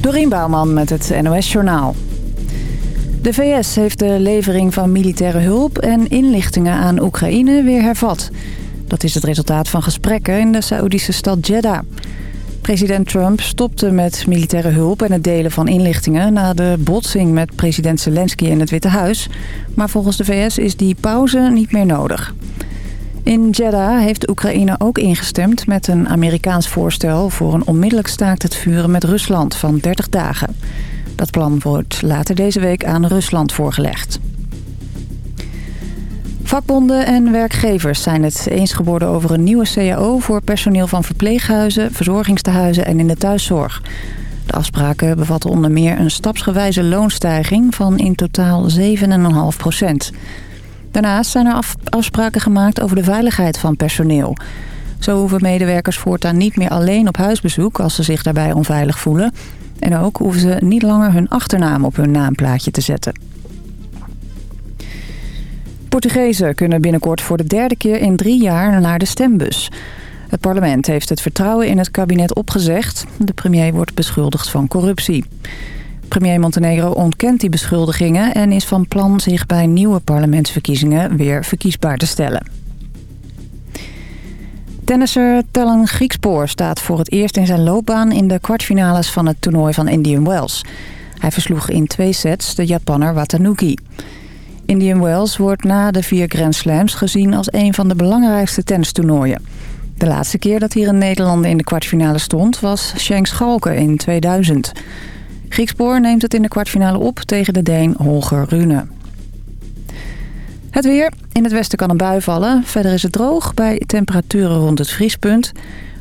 Dorien Bouwman met het NOS Journaal. De VS heeft de levering van militaire hulp en inlichtingen aan Oekraïne weer hervat. Dat is het resultaat van gesprekken in de Saoedische stad Jeddah. President Trump stopte met militaire hulp en het delen van inlichtingen... na de botsing met president Zelensky in het Witte Huis. Maar volgens de VS is die pauze niet meer nodig. In Jeddah heeft Oekraïne ook ingestemd met een Amerikaans voorstel... voor een onmiddellijk staakt het vuren met Rusland van 30 dagen. Dat plan wordt later deze week aan Rusland voorgelegd. Vakbonden en werkgevers zijn het eens geworden over een nieuwe CAO... voor personeel van verpleeghuizen, verzorgingstehuizen en in de thuiszorg. De afspraken bevatten onder meer een stapsgewijze loonstijging van in totaal 7,5 procent. Daarnaast zijn er afspraken gemaakt over de veiligheid van personeel. Zo hoeven medewerkers voortaan niet meer alleen op huisbezoek als ze zich daarbij onveilig voelen. En ook hoeven ze niet langer hun achternaam op hun naamplaatje te zetten. Portugezen kunnen binnenkort voor de derde keer in drie jaar naar de stembus. Het parlement heeft het vertrouwen in het kabinet opgezegd. De premier wordt beschuldigd van corruptie. Premier Montenegro ontkent die beschuldigingen... en is van plan zich bij nieuwe parlementsverkiezingen weer verkiesbaar te stellen. Tennisser Tellen Griekspoor staat voor het eerst in zijn loopbaan... in de kwartfinales van het toernooi van Indian Wells. Hij versloeg in twee sets de Japanner Watanuki. Indian Wells wordt na de vier Grand Slams gezien als een van de belangrijkste tennistoernooien. De laatste keer dat hier een Nederlander in de kwartfinale stond was Schenk Schalke in 2000. Griekspoor neemt het in de kwartfinale op tegen de Deen Holger Rune. Het weer. In het westen kan een bui vallen. Verder is het droog bij temperaturen rond het vriespunt.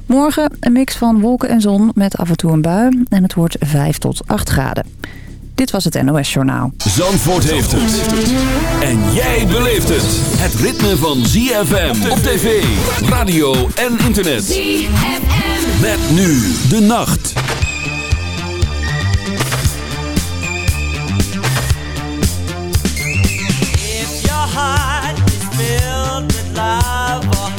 Morgen een mix van wolken en zon met af en toe een bui. En het wordt 5 tot 8 graden. Dit was het NOS Journaal. Zandvoort heeft het. En jij beleeft het. Het ritme van ZFM op tv, radio en internet. ZFM. Met nu de nacht. da avó.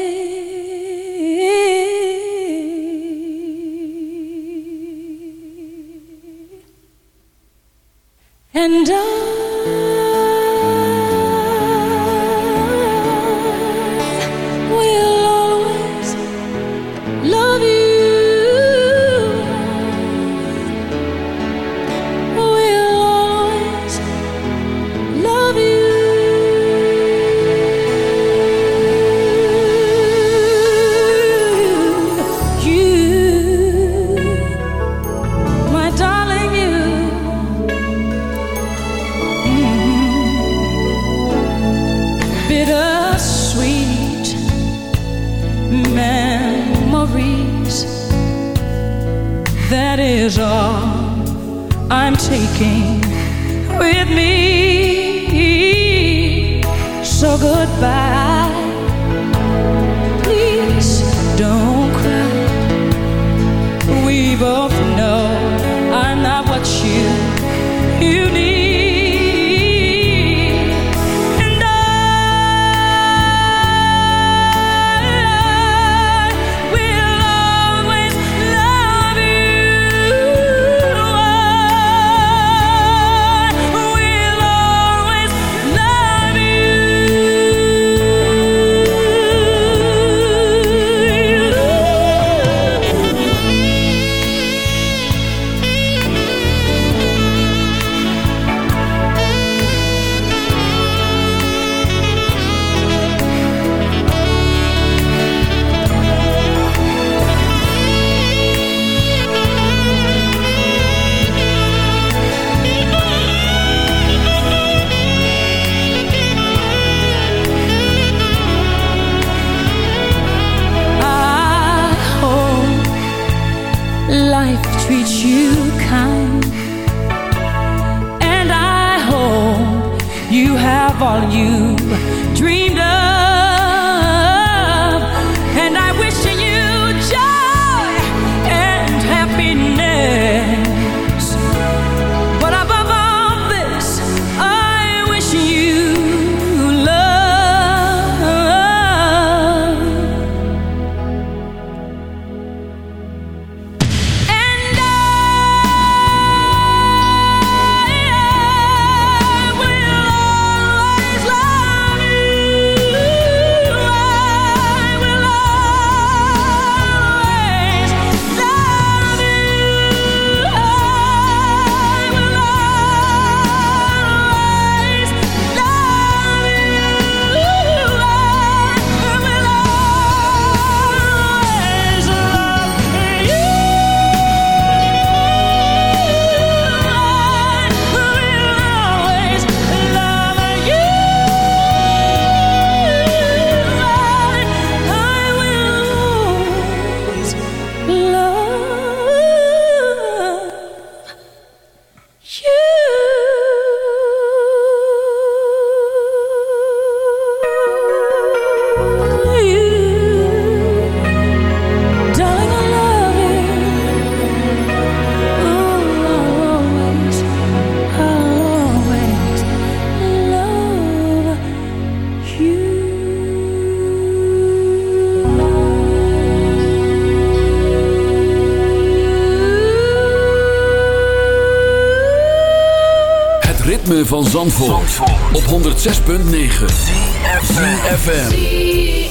you kind. And I hope you have all you dreamed 9 106.9 FM.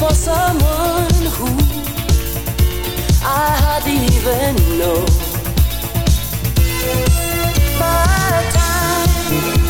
for someone who I hardly even know. My time.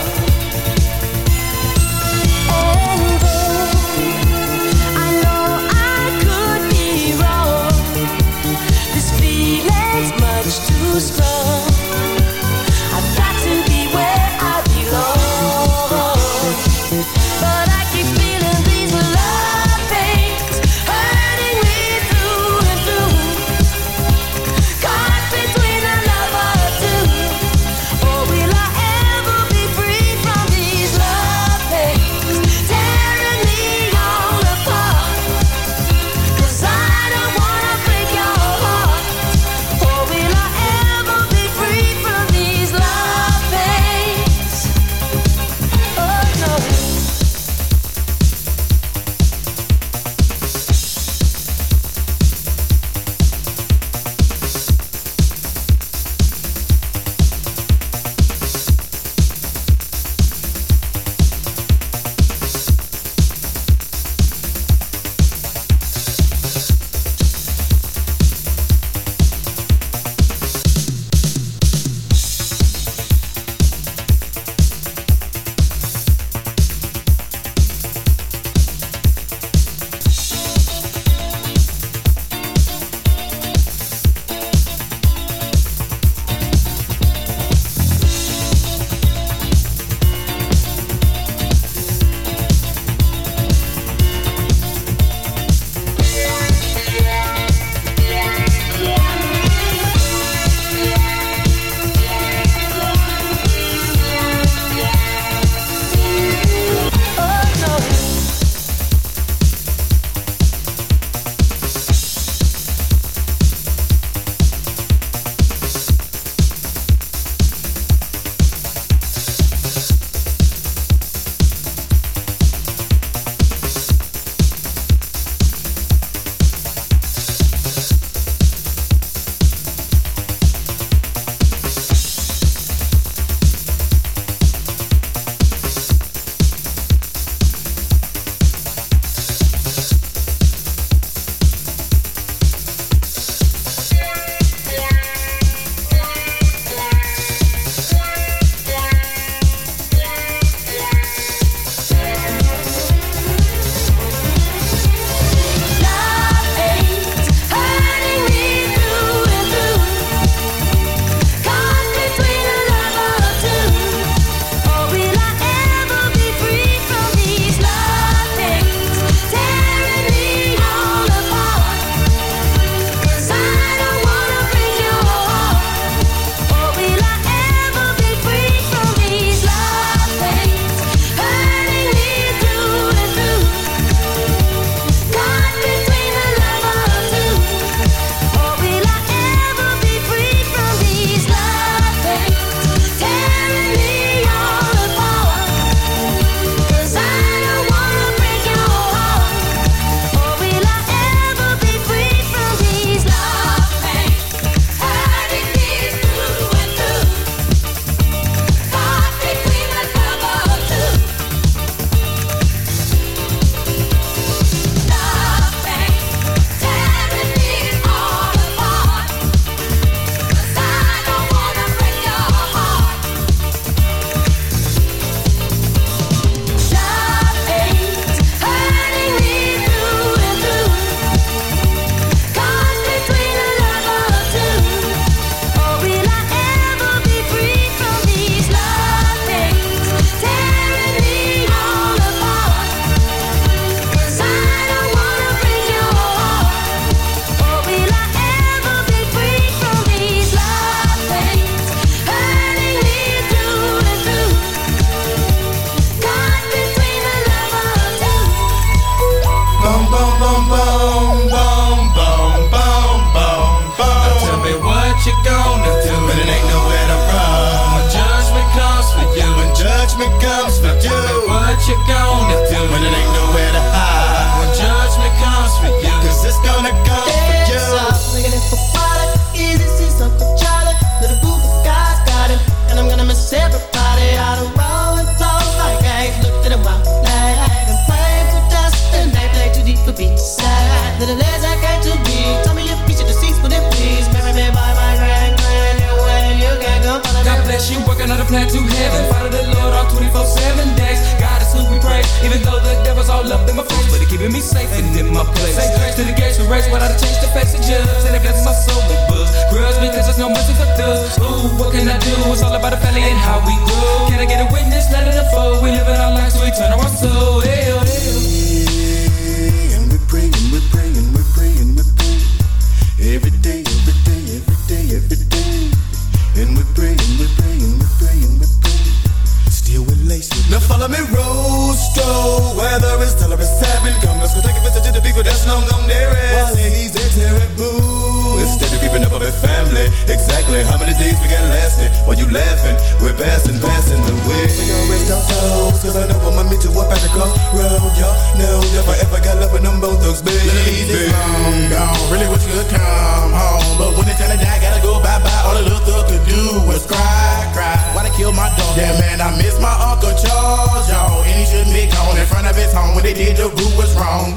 did the root was wrong.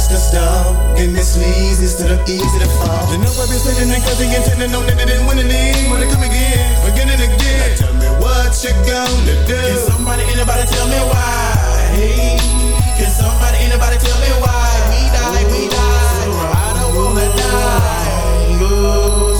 us to stop. And this leads instead of easy to fall. You know I've been sitting and cussing and telling no that they didn't win the league. Wanna come again, again and again. Like tell me what you gonna do. Can somebody, anybody tell me why? Hey, can somebody, anybody tell me why? We die, we die. I don't wanna die. Ooh.